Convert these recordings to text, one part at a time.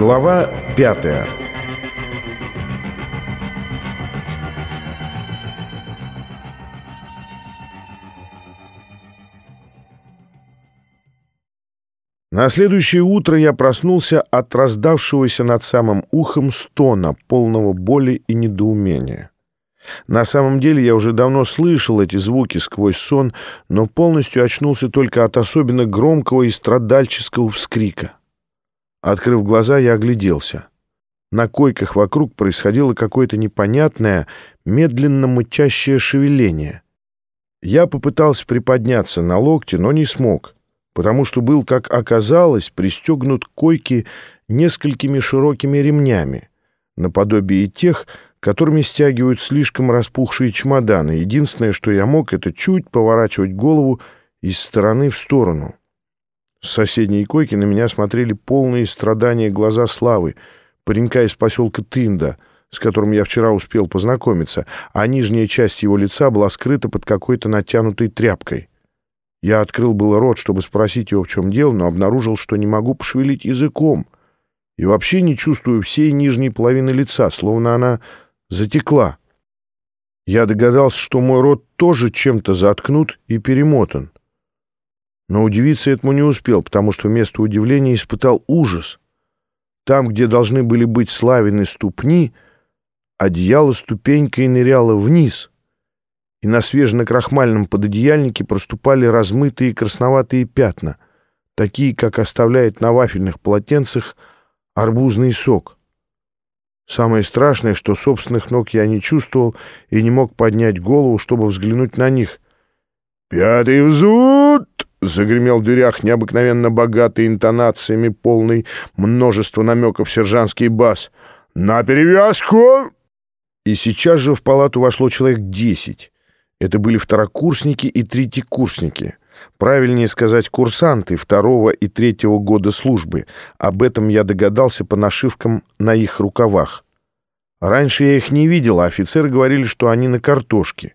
Глава пятая На следующее утро я проснулся от раздавшегося над самым ухом стона, полного боли и недоумения. На самом деле я уже давно слышал эти звуки сквозь сон, но полностью очнулся только от особенно громкого и страдальческого вскрика. Открыв глаза, я огляделся. На койках вокруг происходило какое-то непонятное, медленно мычащее шевеление. Я попытался приподняться на локте, но не смог, потому что был, как оказалось, пристегнут к койке несколькими широкими ремнями, наподобие тех, которыми стягивают слишком распухшие чемоданы. Единственное, что я мог, это чуть поворачивать голову из стороны в сторону. С соседней койки на меня смотрели полные страдания глаза Славы, паренька из поселка Тында, с которым я вчера успел познакомиться, а нижняя часть его лица была скрыта под какой-то натянутой тряпкой. Я открыл было рот, чтобы спросить его, в чем дело, но обнаружил, что не могу пошевелить языком и вообще не чувствую всей нижней половины лица, словно она затекла. Я догадался, что мой рот тоже чем-то заткнут и перемотан. Но удивиться этому не успел, потому что вместо удивления испытал ужас. Там, где должны были быть славины ступни, одеяло ступенькой ныряло вниз, и на свеженакрахмальном пододеяльнике проступали размытые красноватые пятна, такие, как оставляет на вафельных полотенцах арбузный сок. Самое страшное, что собственных ног я не чувствовал и не мог поднять голову, чтобы взглянуть на них. «Пятый взвод!» — загремел в дверях необыкновенно богатый интонациями, полный множество намеков сержантский бас. «На перевязку!» И сейчас же в палату вошло человек десять. Это были второкурсники и третьекурсники. Правильнее сказать, курсанты второго и третьего года службы. Об этом я догадался по нашивкам на их рукавах. Раньше я их не видел, а офицеры говорили, что они на картошке.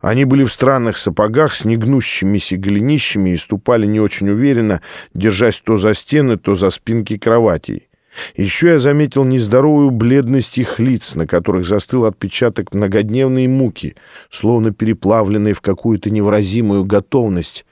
Они были в странных сапогах с негнущимися голенищами и ступали не очень уверенно, держась то за стены, то за спинки кроватей. Еще я заметил нездоровую бледность их лиц, на которых застыл отпечаток многодневной муки, словно переплавленной в какую-то невыразимую готовность,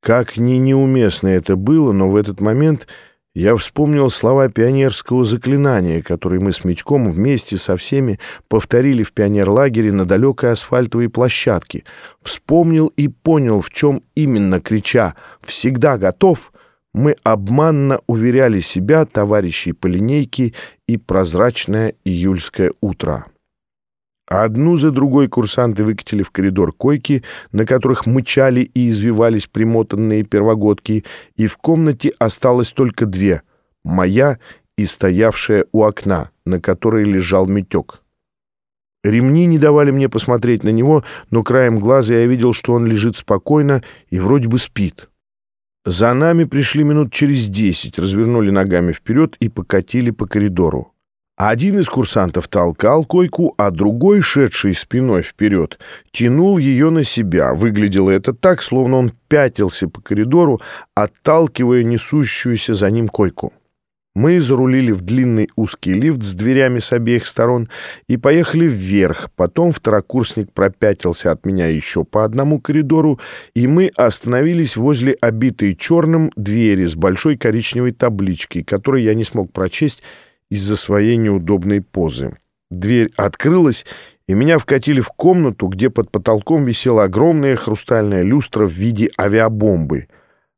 как ни неуместно это было, но в этот момент я вспомнил слова пионерского заклинания, которые мы с Мечком вместе со всеми повторили в пионерлагере на далекой асфальтовой площадке. Вспомнил и понял, в чем именно, крича «Всегда готов!» мы обманно уверяли себя, товарищей по линейке и прозрачное июльское утро. А одну за другой курсанты выкатили в коридор койки, на которых мычали и извивались примотанные первогодки, и в комнате осталось только две — моя и стоявшая у окна, на которой лежал метек. Ремни не давали мне посмотреть на него, но краем глаза я видел, что он лежит спокойно и вроде бы спит. За нами пришли минут через десять, развернули ногами вперед и покатили по коридору. Один из курсантов толкал койку, а другой, шедший спиной вперед, тянул ее на себя. Выглядело это так, словно он пятился по коридору, отталкивая несущуюся за ним койку. Мы зарулили в длинный узкий лифт с дверями с обеих сторон и поехали вверх. Потом второкурсник пропятился от меня еще по одному коридору, и мы остановились возле обитой черным двери с большой коричневой табличкой, которую я не смог прочесть, из-за своей неудобной позы. Дверь открылась, и меня вкатили в комнату, где под потолком висела огромная хрустальная люстра в виде авиабомбы,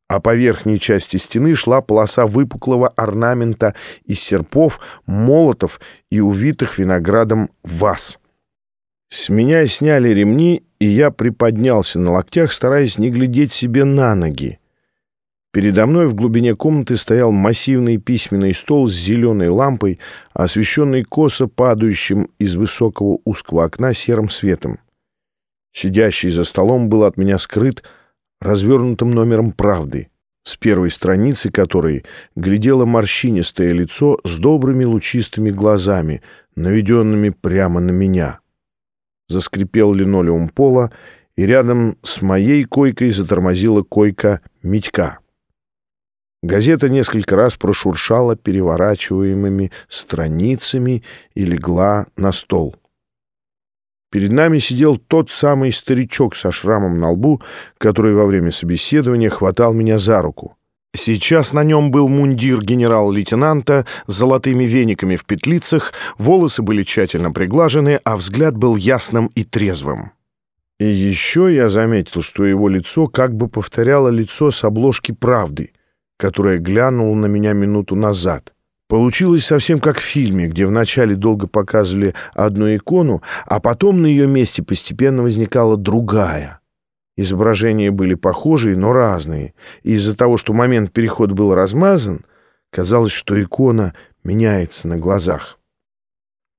а по верхней части стены шла полоса выпуклого орнамента из серпов, молотов и увитых виноградом ваз. С меня сняли ремни, и я приподнялся на локтях, стараясь не глядеть себе на ноги. Передо мной в глубине комнаты стоял массивный письменный стол с зеленой лампой, освещенный косо падающим из высокого узкого окна серым светом. Сидящий за столом был от меня скрыт развернутым номером «Правды», с первой страницы которой глядело морщинистое лицо с добрыми лучистыми глазами, наведенными прямо на меня. Заскрипел линолеум пола, и рядом с моей койкой затормозила койка Митька. Газета несколько раз прошуршала переворачиваемыми страницами и легла на стол. Перед нами сидел тот самый старичок со шрамом на лбу, который во время собеседования хватал меня за руку. Сейчас на нем был мундир генерал-лейтенанта с золотыми вениками в петлицах, волосы были тщательно приглажены, а взгляд был ясным и трезвым. И еще я заметил, что его лицо как бы повторяло лицо с обложки «Правды», которая глянула на меня минуту назад. Получилось совсем как в фильме, где вначале долго показывали одну икону, а потом на ее месте постепенно возникала другая. Изображения были похожие, но разные, и из-за того, что момент перехода был размазан, казалось, что икона меняется на глазах.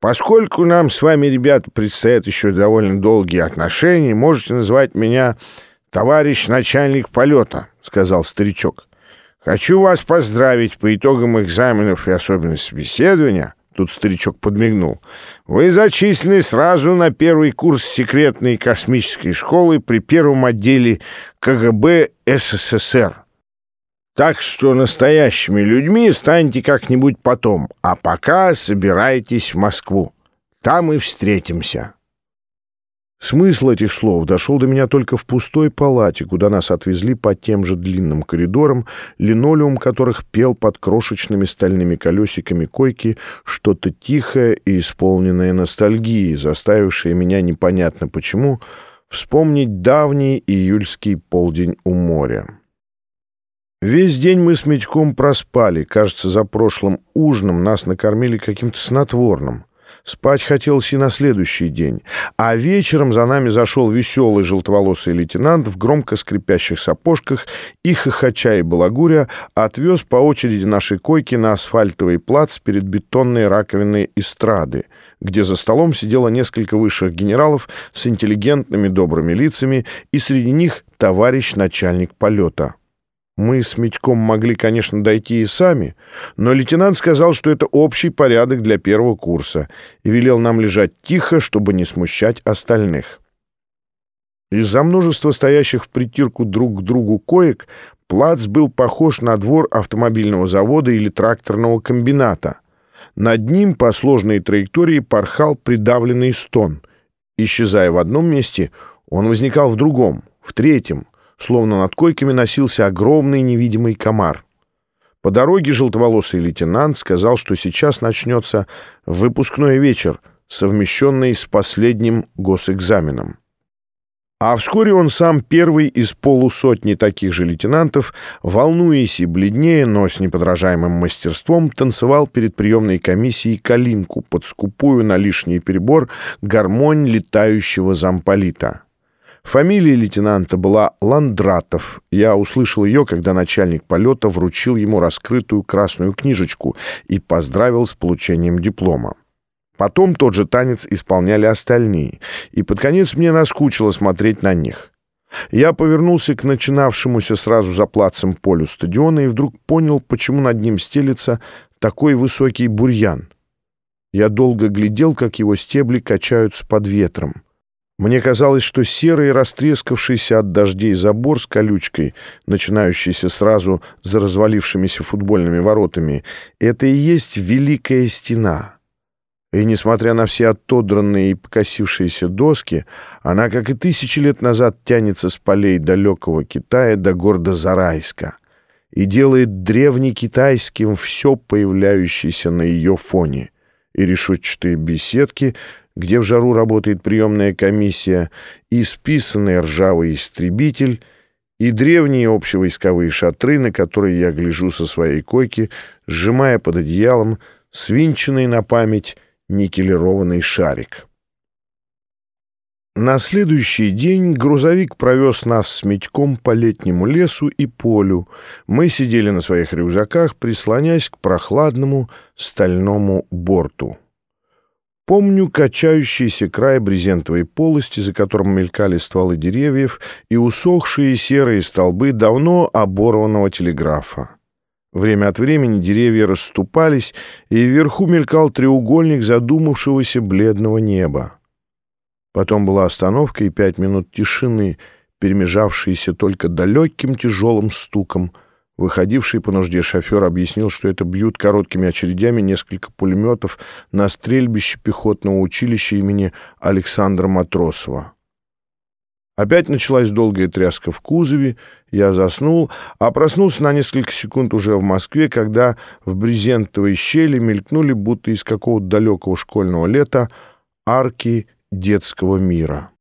«Поскольку нам с вами, ребята, предстоят еще довольно долгие отношения, можете называть меня товарищ начальник полета», — сказал старичок. Хочу вас поздравить по итогам экзаменов и особенно собеседования. Тут старичок подмигнул. Вы зачислены сразу на первый курс секретной космической школы при первом отделе КГБ СССР. Так что настоящими людьми станете как-нибудь потом, а пока собирайтесь в Москву. Там и встретимся. Смысл этих слов дошел до меня только в пустой палате, куда нас отвезли по тем же длинным коридорам, линолеум которых пел под крошечными стальными колесиками койки что-то тихое и исполненное ностальгии, заставившее меня непонятно почему вспомнить давний июльский полдень у моря. Весь день мы с Митьком проспали. Кажется, за прошлым ужином нас накормили каким-то снотворным. Спать хотелось и на следующий день. А вечером за нами зашел веселый желтоволосый лейтенант в громко скрипящих сапожках и, хохоча и балагуря, отвез по очереди нашей койки на асфальтовый плац перед бетонной раковиной эстрады, где за столом сидело несколько высших генералов с интеллигентными добрыми лицами, и среди них товарищ начальник полета. Мы с Митьком могли, конечно, дойти и сами, но лейтенант сказал, что это общий порядок для первого курса, и велел нам лежать тихо, чтобы не смущать остальных. Из-за множества стоящих в притирку друг к другу коек плац был похож на двор автомобильного завода или тракторного комбината. Над ним по сложной траектории порхал придавленный стон. Исчезая в одном месте, он возникал в другом, в третьем — словно над койками носился огромный невидимый комар. По дороге желтоволосый лейтенант сказал, что сейчас начнется выпускной вечер, совмещенный с последним госэкзаменом. А вскоре он сам первый из полусотни таких же лейтенантов, волнуясь и бледнее, но с неподражаемым мастерством, танцевал перед приемной комиссией калинку под скупую на лишний перебор гармонь летающего замполита. Фамилия лейтенанта была Ландратов. Я услышал ее, когда начальник полета вручил ему раскрытую красную книжечку и поздравил с получением диплома. Потом тот же танец исполняли остальные, и под конец мне наскучило смотреть на них. Я повернулся к начинавшемуся сразу за плацем полю стадиона и вдруг понял, почему над ним стелится такой высокий бурьян. Я долго глядел, как его стебли качаются под ветром. Мне казалось, что серый, растрескавшийся от дождей забор с колючкой, начинающийся сразу за развалившимися футбольными воротами, это и есть Великая Стена. И, несмотря на все оттодранные и покосившиеся доски, она, как и тысячи лет назад, тянется с полей далекого Китая до города Зарайска и делает древнекитайским все появляющееся на ее фоне, и решетчатые беседки — где в жару работает приемная комиссия, и списанный ржавый истребитель, и древние общевойсковые шатры, на которые я гляжу со своей койки, сжимая под одеялом свинченный на память никелированный шарик. На следующий день грузовик провез нас с Митьком по летнему лесу и полю. Мы сидели на своих рюкзаках, прислонясь к прохладному стальному борту. Помню качающийся край брезентовой полости, за которым мелькали стволы деревьев, и усохшие серые столбы давно оборванного телеграфа. Время от времени деревья расступались, и вверху мелькал треугольник задумавшегося бледного неба. Потом была остановка и пять минут тишины, перемежавшиеся только далеким тяжелым стуком Выходивший по нужде шофер объяснил, что это бьют короткими очередями несколько пулеметов на стрельбище пехотного училища имени Александра Матросова. Опять началась долгая тряска в кузове, я заснул, а проснулся на несколько секунд уже в Москве, когда в брезентовой щели мелькнули, будто из какого-то далекого школьного лета, арки детского мира.